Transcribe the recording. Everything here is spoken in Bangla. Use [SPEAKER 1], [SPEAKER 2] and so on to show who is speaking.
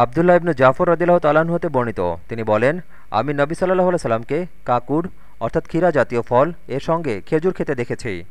[SPEAKER 1] আবদুল্লাহ ইবনু জাফর রদিল্লাহ তালাহ হতে বর্ণিত। তিনি বলেন, আমি নবী সাল্লাহ সাল্লামকে কাকুর, অর্থাৎ ক্ষীরা জাতীয় ফল, এর সঙ্গে খেজুর খেতে দেখেছি।